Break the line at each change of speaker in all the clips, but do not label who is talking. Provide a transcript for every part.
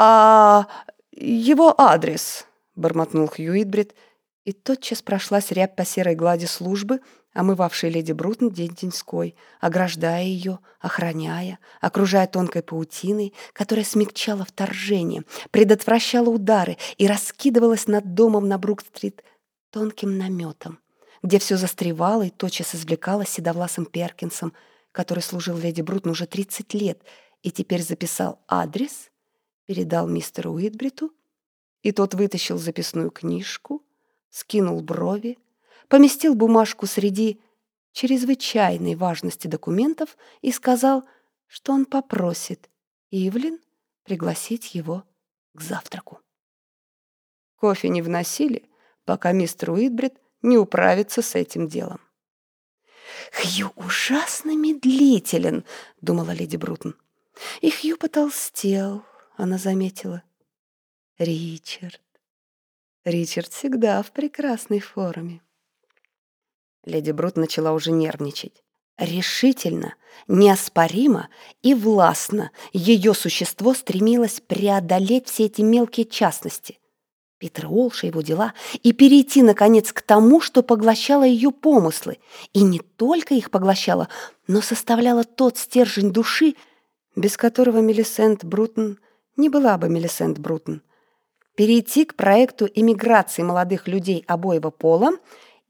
«А его адрес?» — бормотнул Хью Итбрид, и тотчас прошлась рябь по серой глади службы, омывавшей леди Брутон день-деньской, ограждая ее, охраняя, окружая тонкой паутиной, которая смягчала вторжение, предотвращала удары и раскидывалась над домом на Брук-стрит тонким наметом, где все застревало и тотчас извлекалось седовласым Перкинсом, который служил леди Брутон уже 30 лет и теперь записал адрес, передал мистеру Уитбриту, и тот вытащил записную книжку, скинул брови, поместил бумажку среди чрезвычайной важности документов и сказал, что он попросит Ивлин пригласить его к завтраку. Кофе не вносили, пока мистер Уитбрид не управится с этим делом. «Хью ужасно медлителен», — думала леди Брутон. И Хью потолстел, она заметила. «Ричард. Ричард всегда в прекрасной форме». Леди Брут начала уже нервничать. Решительно, неоспоримо и властно ее существо стремилось преодолеть все эти мелкие частности. Питер Уолш его дела, и перейти, наконец, к тому, что поглощало ее помыслы, и не только их поглощало, но составляло тот стержень души, без которого Мелисент Брутон не была бы Мелисент Брутон. Перейти к проекту иммиграции молодых людей обоего пола –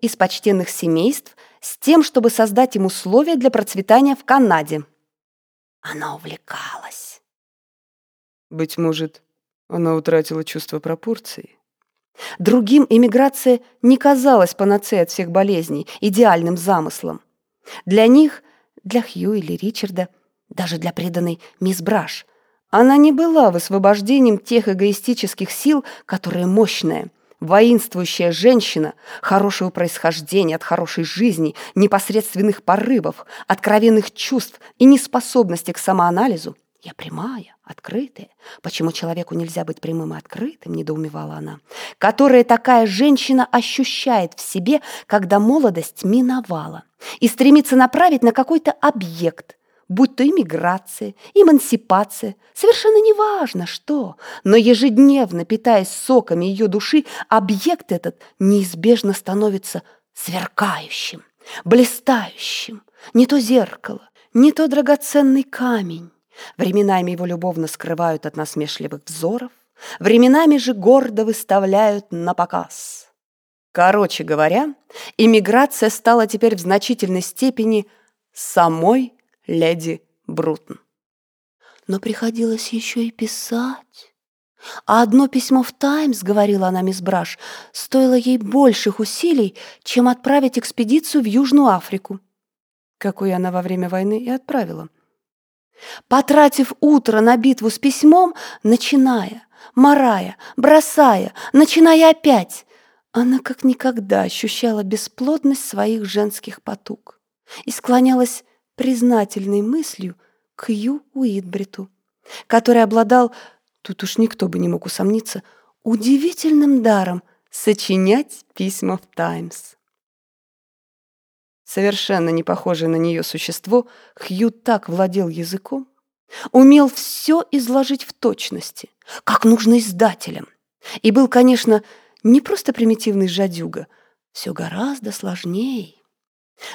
из почтенных семейств с тем, чтобы создать им условия для процветания в Канаде. Она увлекалась.
Быть может, она утратила чувство пропорции.
Другим эмиграция не казалась панацеей от всех болезней, идеальным замыслом. Для них, для Хью или Ричарда, даже для преданной мисс Браш, она не была высвобождением тех эгоистических сил, которые мощная, воинствующая женщина, хорошего происхождения, от хорошей жизни, непосредственных порывов, откровенных чувств и неспособности к самоанализу. Я прямая, открытая. Почему человеку нельзя быть прямым и открытым, недоумевала она. Которая такая женщина ощущает в себе, когда молодость миновала, и стремится направить на какой-то объект, будь то иммиграция, эмансипация, совершенно неважно что, но ежедневно, питаясь соками ее души, объект этот неизбежно становится сверкающим, блистающим, не то зеркало, не то драгоценный камень. Временами его любовно скрывают от насмешливых взоров, временами же гордо выставляют на показ. Короче говоря, иммиграция стала теперь в значительной степени самой леди Брутон.
Но приходилось еще и писать. А одно письмо в «Таймс», — говорила она мисс Браш, стоило ей больших усилий, чем отправить экспедицию в Южную Африку,
какую она во время войны и отправила.
Потратив утро на битву с письмом, начиная, морая, бросая, начиная опять, она как никогда ощущала бесплодность своих женских потуг и склонялась признательной мыслью к Ю Уитбриту, который обладал, тут уж никто бы не мог усомниться, удивительным даром сочинять письма в «Таймс». Совершенно не похожее на нее существо, Хью так владел языком, умел все изложить в точности, как нужно издателям, и был, конечно, не просто примитивный жадюга, все гораздо сложнее.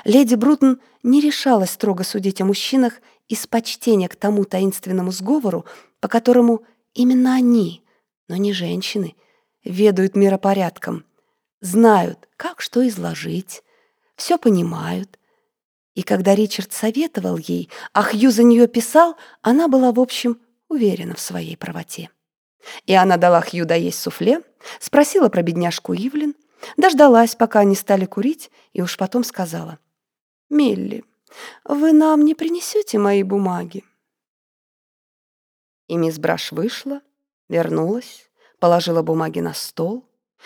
Леди Брутон не решалась строго судить о мужчинах из почтения к тому таинственному сговору, по которому именно они, но не женщины, ведают миропорядком, знают, как что изложить, все понимают. И когда Ричард советовал ей, а Хью за нее писал, она была, в общем, уверена в своей правоте. И она дала Хью доесть суфле, спросила про бедняжку Ивлин, Дождалась, пока они стали курить, и уж потом сказала. «Милли, вы нам не принесете мои бумаги?» И мисс Браш вышла, вернулась, положила бумаги на стол,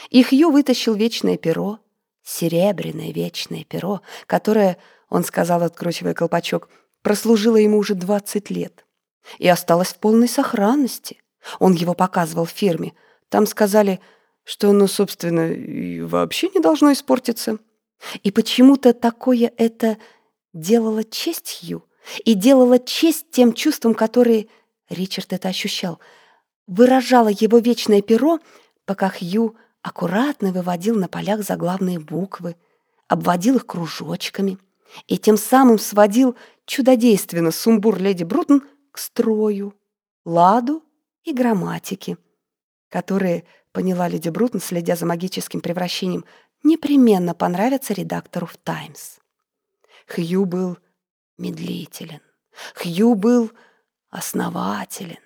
и Хью вытащил вечное перо, серебряное вечное перо, которое, он сказал, откручивая колпачок, прослужило ему уже двадцать лет и осталось в полной сохранности. Он его показывал в фирме. Там сказали — что оно, собственно, и вообще не должно испортиться. И почему-то такое это делало честь Хью и делало честь тем чувствам, которые Ричард это ощущал.
выражало его вечное перо, пока Хью аккуратно выводил на полях заглавные буквы, обводил их кружочками и тем самым сводил чудодейственно сумбур леди Брутон к строю, ладу и грамматике, которые, поняла леди Брутон, следя за магическим превращением, непременно понравятся редактору в «Таймс». Хью был медлителен. Хью был основателен.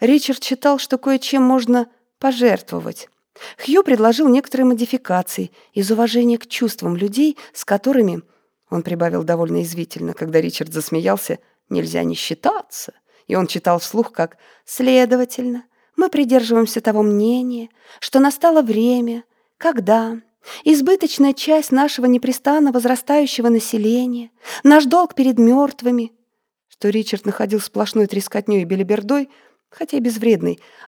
Ричард считал, что кое-чем можно пожертвовать. Хью предложил некоторые модификации из уважения к чувствам людей, с которыми, он прибавил довольно извительно, когда Ричард засмеялся, нельзя не считаться. И он читал вслух как «Следовательно, мы придерживаемся того мнения, что настало время, когда избыточная часть нашего непрестанно возрастающего населения, наш долг перед мертвыми, что Ричард находил сплошной трескотнёй и белибердой, хотя и безвредной,